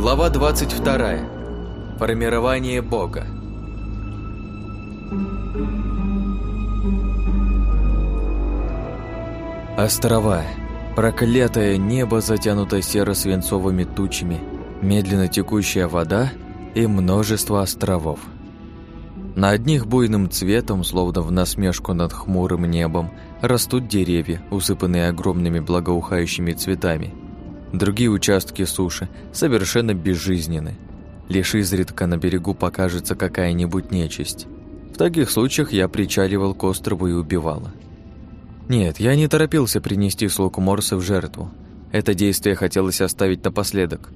Глава 22. Формирование Бога. Острова. Проклятое небо, затянутое серо-свинцовыми тучами, медленно текущая вода и множество островов. На одних буйным цветом, словно в насмешку над хмурым небом, растут деревья, усыпанные огромными благоухающими цветами. Другие участки суши совершенно безжизненны. Лишь изредка на берегу покажется какая-нибудь нечисть. В таких случаях я причаливал к острову и убивала. Нет, я не торопился принести слуг Морса в жертву. Это действие хотелось оставить напоследок.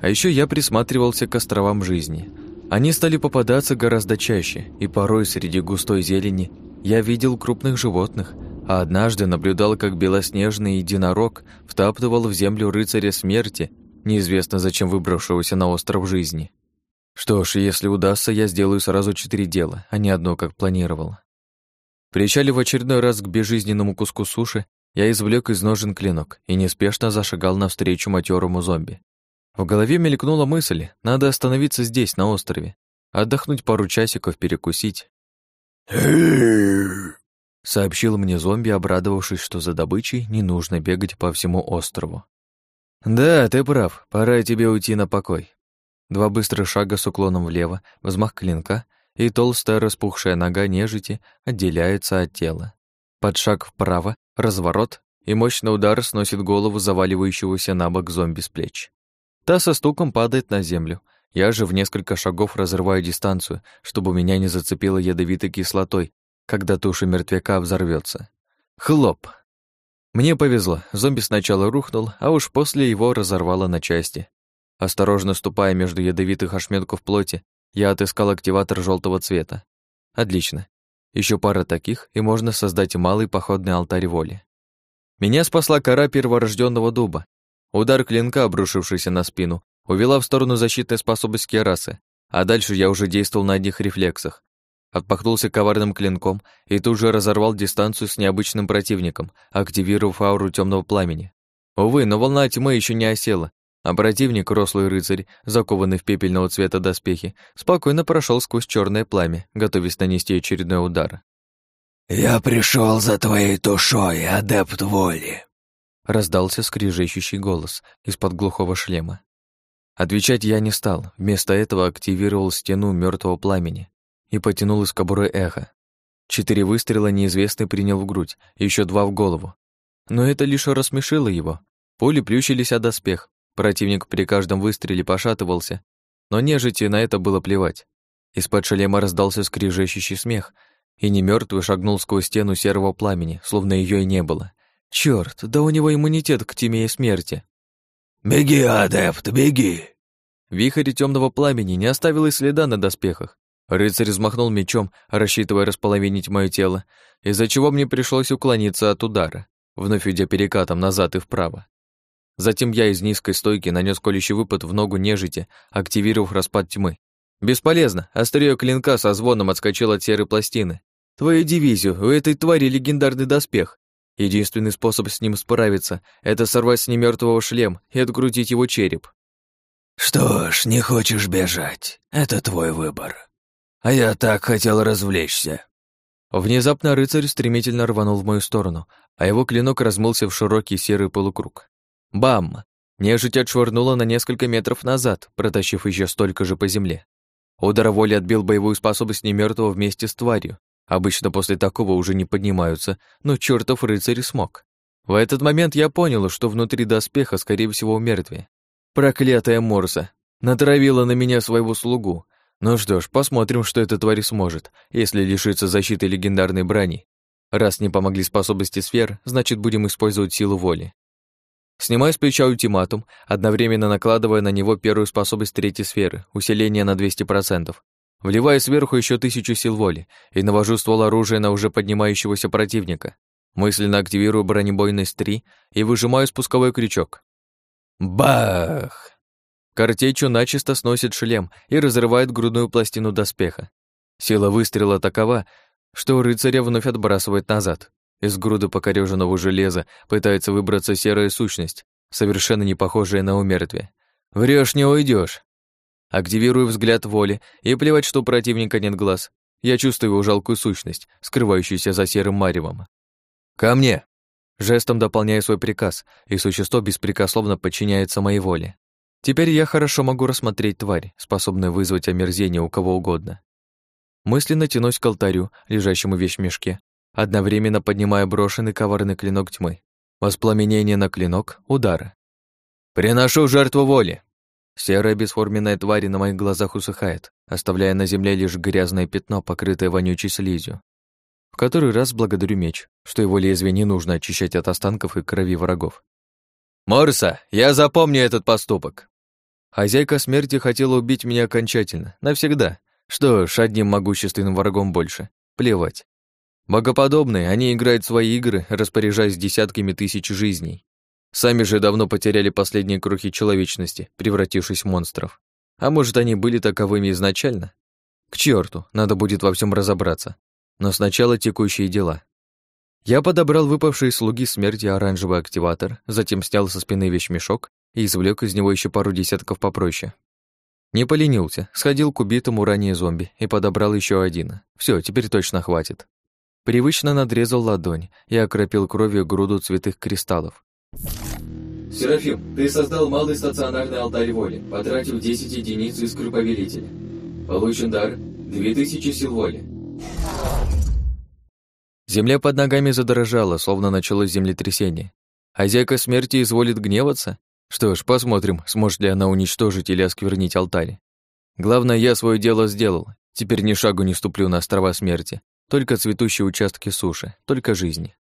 А еще я присматривался к островам жизни – они стали попадаться гораздо чаще, и порой среди густой зелени я видел крупных животных, а однажды наблюдал, как белоснежный единорог втаптывал в землю рыцаря смерти, неизвестно зачем выбравшегося на остров жизни. Что ж, если удастся, я сделаю сразу четыре дела, а не одно, как планировал. Причалив очередной раз к безжизненному куску суши, я извлек из ножен клинок и неспешно зашагал навстречу матерому зомби. В голове мелькнула мысль, надо остановиться здесь, на острове, отдохнуть пару часиков, перекусить. Сообщил мне зомби, обрадовавшись, что за добычей не нужно бегать по всему острову. «Да, ты прав, пора тебе уйти на покой». Два быстрых шага с уклоном влево, взмах клинка, и толстая распухшая нога нежити отделяется от тела. Под шаг вправо, разворот, и мощный удар сносит голову заваливающегося на бок зомби с плеч. Та со стуком падает на землю. Я же в несколько шагов разрываю дистанцию, чтобы меня не зацепило ядовитой кислотой, когда туша мертвяка взорвется. Хлоп! Мне повезло, зомби сначала рухнул, а уж после его разорвало на части. Осторожно ступая между ядовитых ошметков плоти, я отыскал активатор желтого цвета. Отлично. Еще пара таких, и можно создать малый походный алтарь воли. Меня спасла кора перворожденного дуба, Удар клинка, обрушившийся на спину, увела в сторону защитной способности расы, а дальше я уже действовал на одних рефлексах. Отпахнулся коварным клинком и тут же разорвал дистанцию с необычным противником, активировав ауру темного пламени. Увы, но волна тьмы еще не осела, а противник, рослый рыцарь, закованный в пепельного цвета доспехи, спокойно прошел сквозь черное пламя, готовясь нанести очередной удар. «Я пришел за твоей душой, адепт воли!» раздался скрижещущий голос из-под глухого шлема. Отвечать я не стал, вместо этого активировал стену мертвого пламени и потянул из кобуры эхо. Четыре выстрела неизвестный принял в грудь, еще два в голову. Но это лишь рассмешило его. Пули плющились о доспех, противник при каждом выстреле пошатывался, но нежити на это было плевать. Из-под шлема раздался скрижещущий смех, и немертвый шагнул сквозь стену серого пламени, словно ее и не было. Черт, да у него иммунитет к тьме и смерти. «Беги, адепт, беги!» Вихрь темного пламени не оставил и следа на доспехах. Рыцарь взмахнул мечом, рассчитывая располовинить мое тело, из-за чего мне пришлось уклониться от удара, вновь идя перекатом назад и вправо. Затем я из низкой стойки нанес колющий выпад в ногу нежити, активировав распад тьмы. Бесполезно, острие клинка со звоном отскочило от серой пластины. Твою дивизию, у этой твари легендарный доспех. Единственный способ с ним справиться — это сорвать с немертвого шлем и открутить его череп. «Что ж, не хочешь бежать. Это твой выбор. А я так хотел развлечься». Внезапно рыцарь стремительно рванул в мою сторону, а его клинок размылся в широкий серый полукруг. Бам! Нежить отшвырнула на несколько метров назад, протащив еще столько же по земле. Удар воли отбил боевую способность немертвого вместе с тварью, Обычно после такого уже не поднимаются, но чертов рыцарь смог. В этот момент я понял, что внутри доспеха, скорее всего, мертвее. Проклятая Морса натравила на меня своего слугу. Ну что ж, посмотрим, что эта тварь сможет, если лишится защиты легендарной брони. Раз не помогли способности сфер, значит, будем использовать силу воли. Снимаю с плеча ультиматум, одновременно накладывая на него первую способность третьей сферы, усиление на 200%. Вливаю сверху еще тысячу сил воли и навожу ствол оружия на уже поднимающегося противника. Мысленно активирую бронебойность 3 и выжимаю спусковой крючок. Бах! Картечью начисто сносит шлем и разрывает грудную пластину доспеха. Сила выстрела такова, что рыцаря вновь отбрасывает назад. Из груды покореженного железа пытается выбраться серая сущность, совершенно не похожая на умертвие. Врешь, не уйдешь. Активирую взгляд воли, и плевать, что у противника нет глаз. Я чувствую его жалкую сущность, скрывающуюся за серым маревом. «Ко мне!» Жестом дополняю свой приказ, и существо беспрекословно подчиняется моей воле. Теперь я хорошо могу рассмотреть тварь, способную вызвать омерзение у кого угодно. Мысленно тянусь к алтарю, лежащему в вещмешке, одновременно поднимая брошенный коварный клинок тьмы. Воспламенение на клинок, удары. «Приношу жертву воли!» Серая бесформенная тварь на моих глазах усыхает, оставляя на земле лишь грязное пятно, покрытое вонючей слизью. В который раз благодарю меч, что его лезвие не нужно очищать от останков и крови врагов. «Морса, я запомню этот поступок!» Хозяйка смерти хотела убить меня окончательно, навсегда. Что ж, одним могущественным врагом больше. Плевать. Богоподобные, они играют свои игры, распоряжаясь десятками тысяч жизней. Сами же давно потеряли последние крохи человечности, превратившись в монстров. А может, они были таковыми изначально? К черту, надо будет во всем разобраться. Но сначала текущие дела. Я подобрал выпавший слуги смерти оранжевый активатор, затем снял со спины вещмешок и извлек из него еще пару десятков попроще. Не поленился, сходил к убитому ранее зомби и подобрал еще один. Все, теперь точно хватит. Привычно надрезал ладонь и окропил кровью груду цветых кристаллов. Серафим, ты создал малый стационарный алтарь воли, потратив 10 единиц искры повелителя. Получен дар 2000 сил воли. Земля под ногами задрожала, словно началось землетрясение. Хозяйка смерти изволит гневаться? Что ж, посмотрим, сможет ли она уничтожить или осквернить алтарь. Главное, я свое дело сделал. Теперь ни шагу не ступлю на острова смерти. Только цветущие участки суши, только жизни.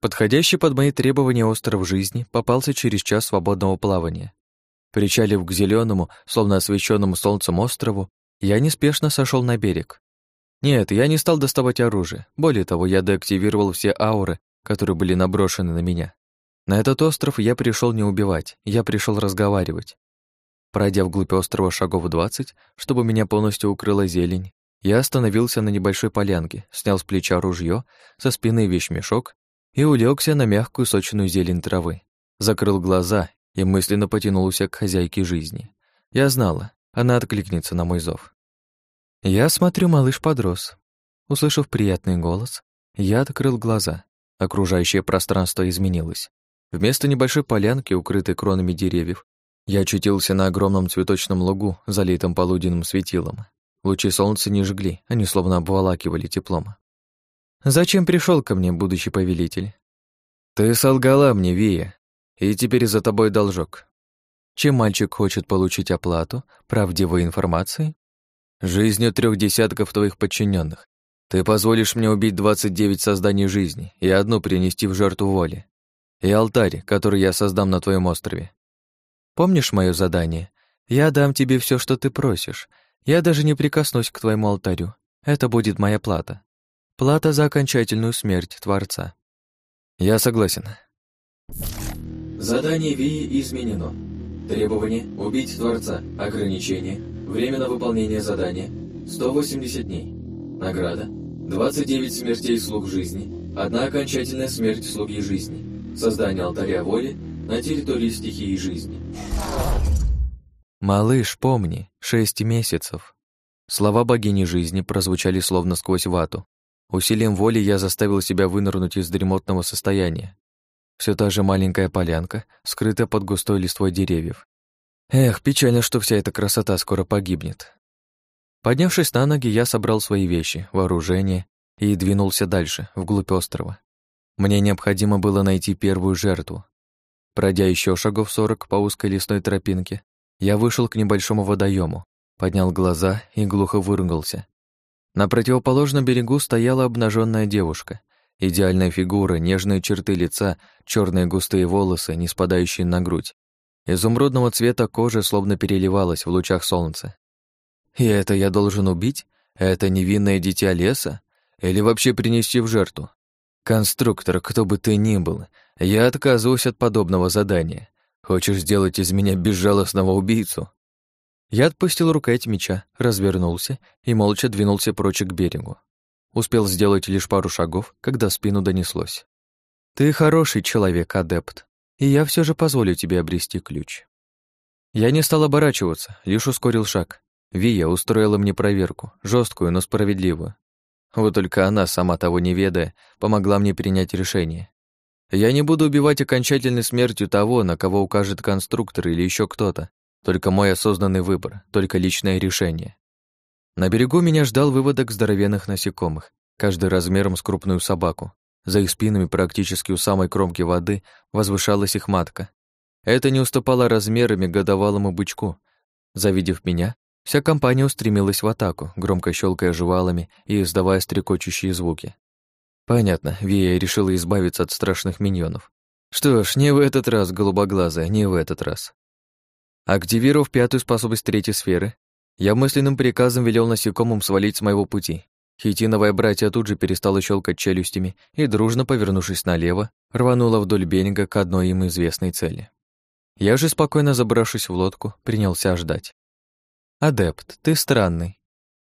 Подходящий под мои требования остров жизни попался через час свободного плавания. Причалив к зеленому, словно освещенному солнцем острову, я неспешно сошел на берег. Нет, я не стал доставать оружие. Более того, я деактивировал все ауры, которые были наброшены на меня. На этот остров я пришел не убивать, я пришел разговаривать. Пройдя вглубь острова шагов двадцать, чтобы меня полностью укрыла зелень, я остановился на небольшой полянке, снял с плеча ружье, со спины вещмешок и улегся на мягкую сочную зелень травы. Закрыл глаза и мысленно потянулся к хозяйке жизни. Я знала, она откликнется на мой зов. Я смотрю, малыш подрос. Услышав приятный голос, я открыл глаза. Окружающее пространство изменилось. Вместо небольшой полянки, укрытой кронами деревьев, я очутился на огромном цветочном лугу, залитом полуденным светилом. Лучи солнца не жгли, они словно обволакивали теплом. Зачем пришел ко мне, будущий повелитель? Ты солгала мне, Вия, и теперь за тобой должок. Чем мальчик хочет получить оплату, правдивой информации? Жизнью трех десятков твоих подчиненных. Ты позволишь мне убить 29 созданий жизни и одну принести в жертву воли. И алтарь, который я создам на твоем острове. Помнишь мое задание? Я дам тебе все, что ты просишь. Я даже не прикоснусь к твоему алтарю. Это будет моя плата. Плата за окончательную смерть Творца. Я согласен. Задание Вии изменено. Требование – убить Творца. Ограничение. Время на выполнение задания – 180 дней. Награда – 29 смертей слуг жизни. Одна окончательная смерть слуги жизни. Создание алтаря воли на территории стихии жизни. Малыш, помни, шесть месяцев. Слова богини жизни прозвучали словно сквозь вату. Усилием воли я заставил себя вынырнуть из дремотного состояния. Все та же маленькая полянка, скрытая под густой листвой деревьев. Эх, печально, что вся эта красота скоро погибнет. Поднявшись на ноги, я собрал свои вещи, вооружение и двинулся дальше, вглубь острова. Мне необходимо было найти первую жертву. Пройдя еще шагов сорок по узкой лесной тропинке, я вышел к небольшому водоему, поднял глаза и глухо выругался. На противоположном берегу стояла обнаженная девушка. Идеальная фигура, нежные черты лица, черные густые волосы, не спадающие на грудь. Изумрудного цвета кожа словно переливалась в лучах солнца. И это я должен убить? Это невинное дитя леса? Или вообще принести в жертву? Конструктор, кто бы ты ни был, я отказываюсь от подобного задания. Хочешь сделать из меня безжалостного убийцу? Я отпустил рукоять меча, развернулся и молча двинулся прочь к берегу. Успел сделать лишь пару шагов, когда спину донеслось. «Ты хороший человек, адепт, и я все же позволю тебе обрести ключ». Я не стал оборачиваться, лишь ускорил шаг. Вия устроила мне проверку, жесткую, но справедливую. Вот только она, сама того не ведая, помогла мне принять решение. Я не буду убивать окончательной смертью того, на кого укажет конструктор или еще кто-то. Только мой осознанный выбор, только личное решение. На берегу меня ждал выводок здоровенных насекомых, каждый размером с крупную собаку. За их спинами практически у самой кромки воды возвышалась их матка. Это не уступало размерами годовалому бычку. Завидев меня, вся компания устремилась в атаку, громко щелкая жевалами и издавая стрекочущие звуки. Понятно, Вия решила избавиться от страшных миньонов. Что ж, не в этот раз, голубоглазая, не в этот раз. Активировав пятую способность третьей сферы, я мысленным приказом велел насекомым свалить с моего пути. Хитиновая братья тут же перестала щелкать челюстями и, дружно повернувшись налево, рванула вдоль берега к одной им известной цели. Я же, спокойно забравшись в лодку, принялся ждать. «Адепт, ты странный».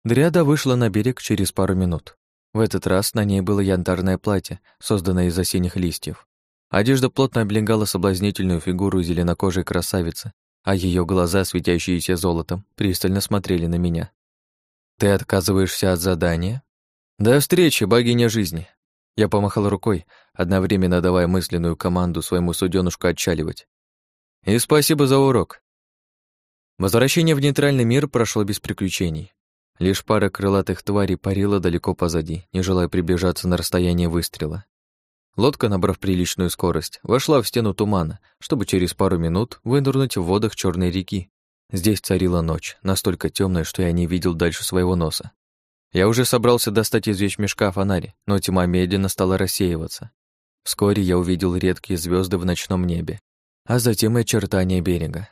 Дриада вышла на берег через пару минут. В этот раз на ней было янтарное платье, созданное из осенних листьев. Одежда плотно облегала соблазнительную фигуру зеленокожей красавицы, а ее глаза, светящиеся золотом, пристально смотрели на меня. «Ты отказываешься от задания?» «До встречи, богиня жизни!» Я помахал рукой, одновременно давая мысленную команду своему суденушку отчаливать. «И спасибо за урок!» Возвращение в нейтральный мир прошло без приключений. Лишь пара крылатых тварей парила далеко позади, не желая приближаться на расстояние выстрела. Лодка, набрав приличную скорость, вошла в стену тумана, чтобы через пару минут вынырнуть в водах Черной реки. Здесь царила ночь, настолько темная, что я не видел дальше своего носа. Я уже собрался достать из вещмешка фонарь, но тьма медленно стала рассеиваться. Вскоре я увидел редкие звезды в ночном небе, а затем и очертания берега.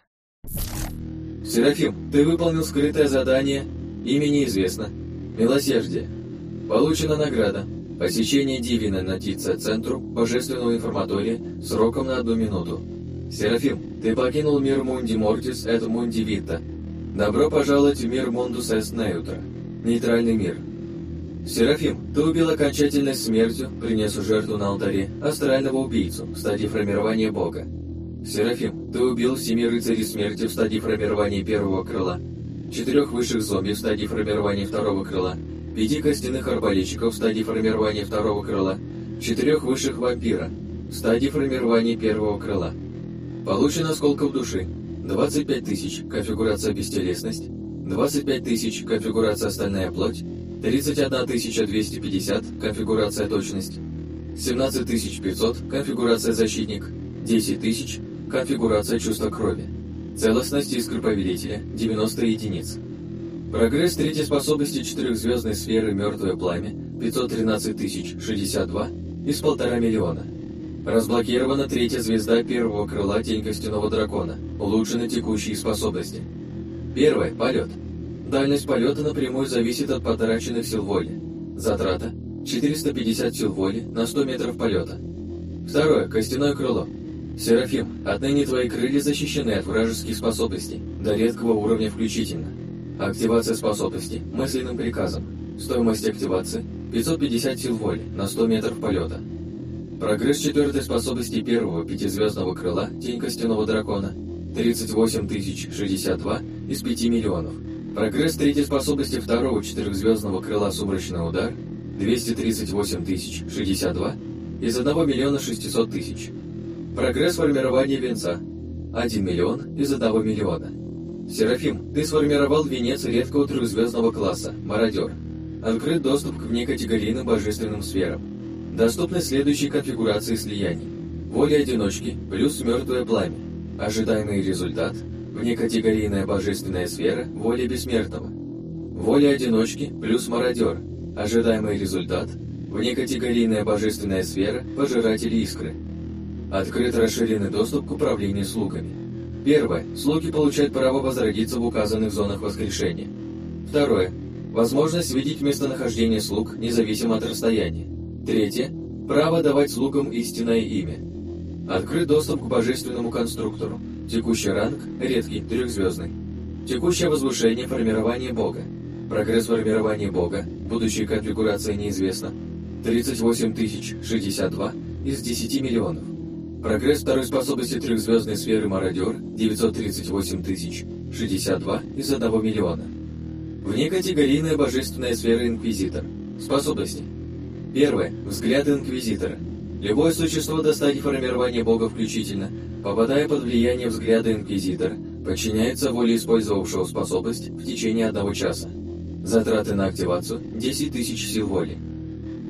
«Серафим, ты выполнил скрытое задание, имя неизвестно. Милосердие. Получена награда. Посещение Дивина на Тица-центру Божественного информатория сроком на одну минуту. Серафим, ты покинул мир Мунди Мортис эт Мунди Вита. Добро пожаловать в мир Мундус Эс Неутра. Нейтральный мир. Серафим, ты убил окончательной смертью, принес жертву на алтаре, астрального убийцу в стадии формирования Бога. Серафим, ты убил семи рыцарей смерти в стадии формирования первого крыла, четырех высших зомби в стадии формирования второго крыла, пяти костяных арбалетчиков в стадии формирования второго крыла, четырех высших вампира в стадии формирования первого крыла. Получено осколков души. 25 тысяч конфигурация бестелесность, 25 тысяч конфигурация остальная плоть, 31 250 конфигурация точность, 17 500 конфигурация защитник, 10 тысяч конфигурация чувства крови. Целостность искры повелителя 90 единиц. Прогресс третьей способности четырехзвездной сферы «Мертвое пламя» 513 тысяч 62 из полтора миллиона. Разблокирована третья звезда первого крыла Тень Костяного Дракона. Улучшены текущие способности. Первое – полет. Дальность полета напрямую зависит от потраченных сил воли. Затрата – 450 сил воли на 100 метров полета. Второе – костяное крыло. Серафим, отныне твои крылья защищены от вражеских способностей, до редкого уровня включительно. Активация способности мысленным приказом. Стоимость активации 550 сил воли на 100 метров полета. Прогресс четвертой способности первого пятизвездного крыла Тень Костяного Дракона 38 062 из 5 миллионов. Прогресс третьей способности второго четырехзвездного крыла Сумрачный удар 238 062 из 1 миллиона 600 тысяч. Прогресс формирования венца 1 миллион из 1 миллиона. Серафим, ты сформировал венец редкого трехзвездного класса, мародер. Открыт доступ к внекатегорийным божественным сферам. Доступны следующие конфигурации слияний. Воля одиночки плюс мертвое пламя. Ожидаемый результат – внекатегорийная божественная сфера воли бессмертного. Воля одиночки плюс мародер. Ожидаемый результат – внекатегорийная божественная сфера пожиратель искры. Открыт расширенный доступ к управлению слугами. Первое. Слуги получают право возродиться в указанных зонах воскрешения. Второе. Возможность видеть местонахождение слуг, независимо от расстояния. Третье. Право давать слугам истинное имя. Открыт доступ к божественному конструктору. Текущий ранг – редкий, трехзвездный. Текущее возвышение – формирование Бога. Прогресс формирования Бога, будущая конфигурация неизвестна. 38 062 из 10 миллионов. Прогресс второй способности трехзвездной сферы «Мародер» 938 тысяч 62 из 1 миллиона. Внекатегорийная божественная сфера «Инквизитор». Способности. Первое. Взгляд Инквизитора. Любое существо до стадии формирования Бога включительно, попадая под влияние взгляда Инквизитора, подчиняется воле использовавшего способность в течение одного часа. Затраты на активацию – 10 тысяч сил воли.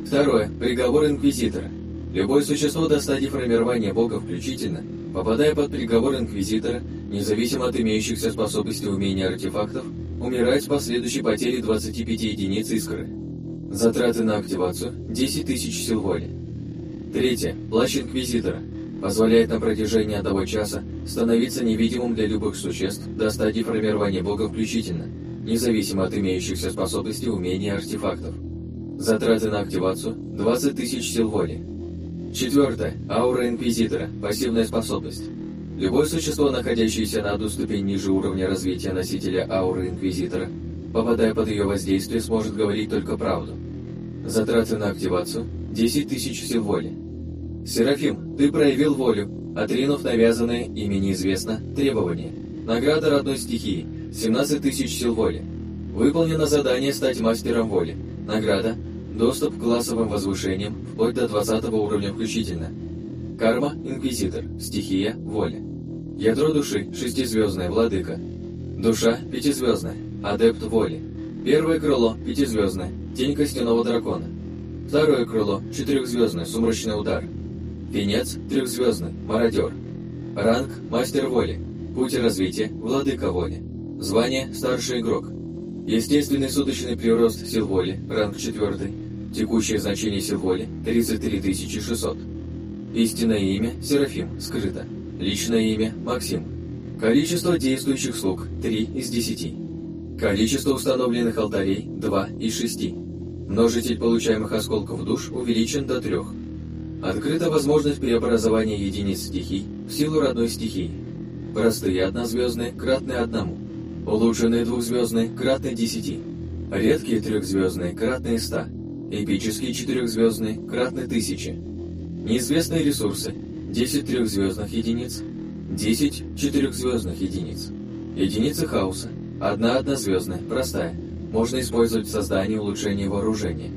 Второе. Приговор Инквизитора. Любое существо до стадии формирования Бога включительно, попадая под приговор Инквизитора, независимо от имеющихся способностей умения артефактов, умирает с последующей потерей 25 единиц искры. Затраты на активацию – 10 тысяч сил воли. Третье. Плащ Инквизитора. Позволяет на протяжении одного часа становиться невидимым для любых существ до стадии формирования Бога включительно, независимо от имеющихся способностей, умений и артефактов. Затраты на активацию – 20 тысяч сил воли. Четвертое. Аура Инквизитора. Пассивная способность. Любое существо, находящееся на одну ступень ниже уровня развития носителя ауры Инквизитора, попадая под ее воздействие, сможет говорить только правду. Затраты на активацию – 10 тысяч сил воли. Серафим, ты проявил волю, отринув навязанное, ими неизвестно, требование. Награда родной стихии – 17 тысяч сил воли. Выполнено задание стать мастером воли. Награда – доступ к классовым возвышениям вплоть до 20 уровня включительно. Карма – инквизитор, стихия – воля. Ядро души – шестизвездная, владыка. Душа – пятизвездная, адепт воли. Первое крыло – пятизвездное, тень костяного дракона. Второе крыло – четырехзвездное, сумрачный удар. Венец – трехзвездный, мародер. Ранг – мастер воли. Путь развития – владыка воли. Звание – старший игрок. Естественный суточный прирост сил воли, ранг 4. Текущее значение воли – 33 600. Истинное имя – Серафим, скрыто. Личное имя – Максим. Количество действующих слуг – 3 из 10. Количество установленных алтарей – 2 из 6. Множитель получаемых осколков душ увеличен до 3. Открыта возможность преобразования единиц стихий в силу родной стихии. Простые однозвездные – кратные одному. Улучшенные двухзвездные – кратные 10. Редкие трехзвездные – кратные 100. Эпические четырехзвездные – кратные 1000. Неизвестные ресурсы – 10 трехзвездных единиц, 10 четырехзвездных единиц. Единицы хаоса – одна однозвездная, простая, можно использовать в создании улучшения вооружения.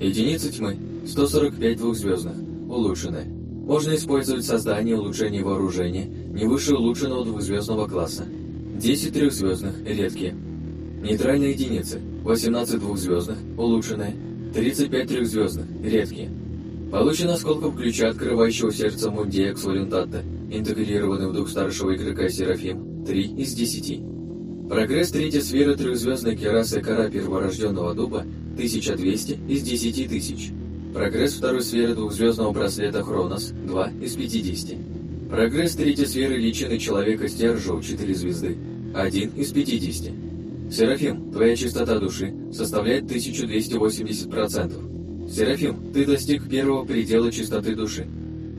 Единицы тьмы – 145 двухзвездных, улучшенная. Можно использовать в создании улучшения вооружения не выше улучшенного двухзвездного класса. 10 трехзвездных, редкие. Нейтральные единицы – 18 двухзвездных, улучшенные, 35 трехзвездных, редкие. Получен осколков ключа, открывающего сердце Мундия Эксвалентата, интегрированный в дух старшего игрока Серафим, 3 из 10. Прогресс третьей сферы трехзвездной керасы кора перворожденного дуба 1200 из 10 тысяч. Прогресс второй сферы двухзвездного браслета Хронос 2 из 50. Прогресс третьей сферы личины человека Стержоу 4 звезды 1 из 50. Серафим, твоя чистота души составляет 1280%. Серафим, ты достиг первого предела чистоты души.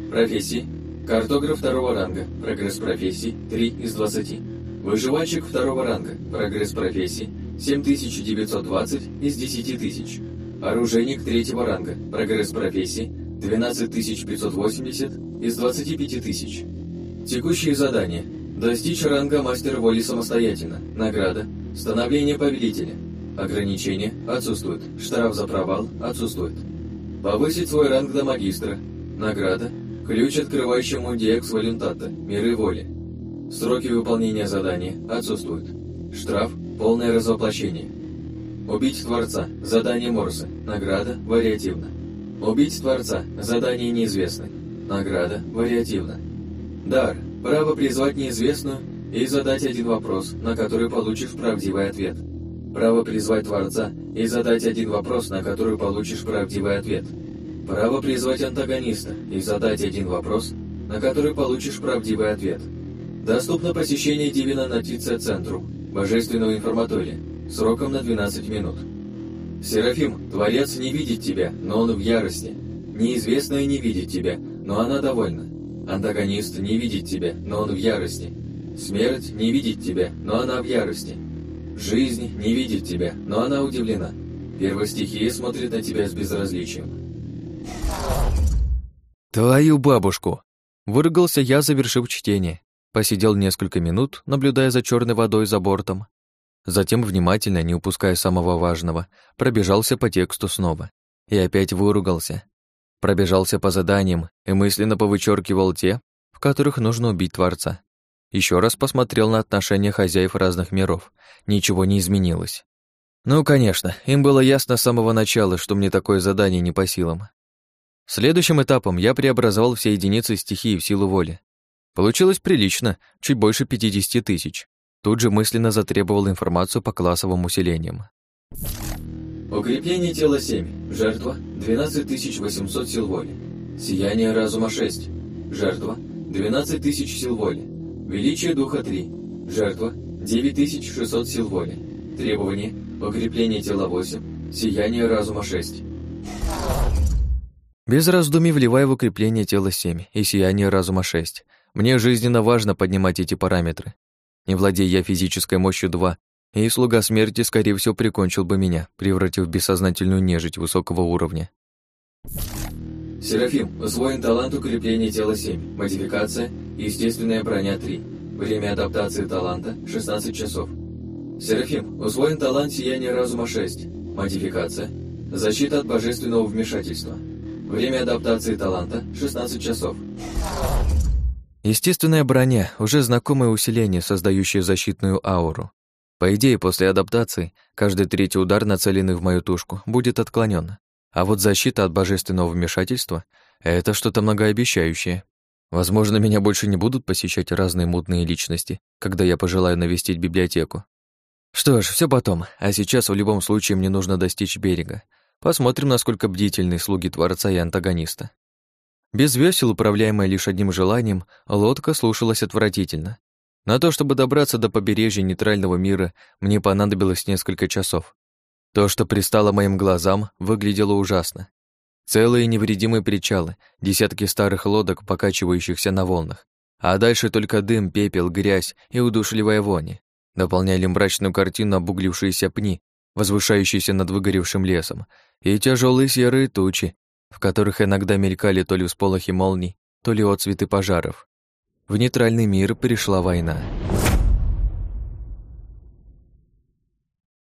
Профессии. Картограф второго ранга. Прогресс профессии 3 из 20. Выживальщик второго ранга. Прогресс профессии 7920 из 10 тысяч. Оружейник третьего ранга. Прогресс профессии 12580 из 25 тысяч. Текущие задания. Достичь ранга мастера воли самостоятельно. Награда. Становление повелителя. Ограничения отсутствуют. Штраф за провал отсутствует. Повысить свой ранг до магистра. Награда. Ключ, открывающий Мундиекс Валентата. Миры воли. Сроки выполнения задания отсутствуют. Штраф. Полное развоплощение. Убить Творца. Задание Морса. Награда. Вариативно. Убить Творца. Задание неизвестно. Награда. Вариативно. Дар. Право призвать неизвестную и задать один вопрос, на который получишь правдивый ответ. Право призвать Творца и задать один вопрос, на который получишь правдивый ответ. Право призвать антагониста и задать один вопрос, на который получишь правдивый ответ. Доступно посещение Дивина Нотиция Центру, Божественного информатория, сроком на 12 минут. Серафим, Творец не видит тебя, но он в ярости. Неизвестная не видит тебя, но она довольна. Антагонист не видит тебя, но он в ярости. Смерть не видит тебя, но она в ярости. Жизнь не видит тебя, но она удивлена. Первостихия смотрит на тебя с безразличием. Твою бабушку! Выругался я, завершив чтение. Посидел несколько минут, наблюдая за черной водой за бортом. Затем, внимательно, не упуская самого важного, пробежался по тексту снова. И опять выругался. Пробежался по заданиям и мысленно повычеркивал те, в которых нужно убить Творца. Еще раз посмотрел на отношения хозяев разных миров. Ничего не изменилось. Ну, конечно, им было ясно с самого начала, что мне такое задание не по силам. Следующим этапом я преобразовал все единицы стихии в силу воли. Получилось прилично, чуть больше 50 тысяч. Тут же мысленно затребовал информацию по классовым усилениям. Укрепление тела 7. Жертва 12800 сил воли. Сияние разума 6. Жертва 12000 сил воли. Величие духа 3. Жертва 9600 сил воли. Требование укрепление тела 8. Сияние разума 6. Без раздумий вливаю в укрепление тела 7 и сияние разума 6. Мне жизненно важно поднимать эти параметры. Не владея я физической мощью 2, и слуга смерти, скорее всего, прикончил бы меня, превратив в бессознательную нежить высокого уровня. Серафим, усвоен талант укрепления тела 7, модификация, естественная броня 3. Время адаптации таланта 16 часов. Серафим, усвоен талант сияния разума 6, модификация, защита от божественного вмешательства. Время адаптации таланта 16 часов. Естественная броня – уже знакомое усиление, создающее защитную ауру. По идее, после адаптации каждый третий удар, нацеленный в мою тушку, будет отклонен. А вот защита от божественного вмешательства – это что-то многообещающее. Возможно, меня больше не будут посещать разные мутные личности, когда я пожелаю навестить библиотеку. Что ж, все потом, а сейчас в любом случае мне нужно достичь берега. Посмотрим, насколько бдительны слуги Творца и антагониста. Без весел, управляемая лишь одним желанием, лодка слушалась отвратительно. На то, чтобы добраться до побережья нейтрального мира, мне понадобилось несколько часов. То, что пристало моим глазам, выглядело ужасно. Целые невредимые причалы, десятки старых лодок, покачивающихся на волнах. А дальше только дым, пепел, грязь и удушливая вони. Дополняли мрачную картину обуглившиеся пни, возвышающиеся над выгоревшим лесом, и тяжелые серые тучи, в которых иногда мелькали то ли всполохи молний, то ли отцветы пожаров. В нейтральный мир пришла война.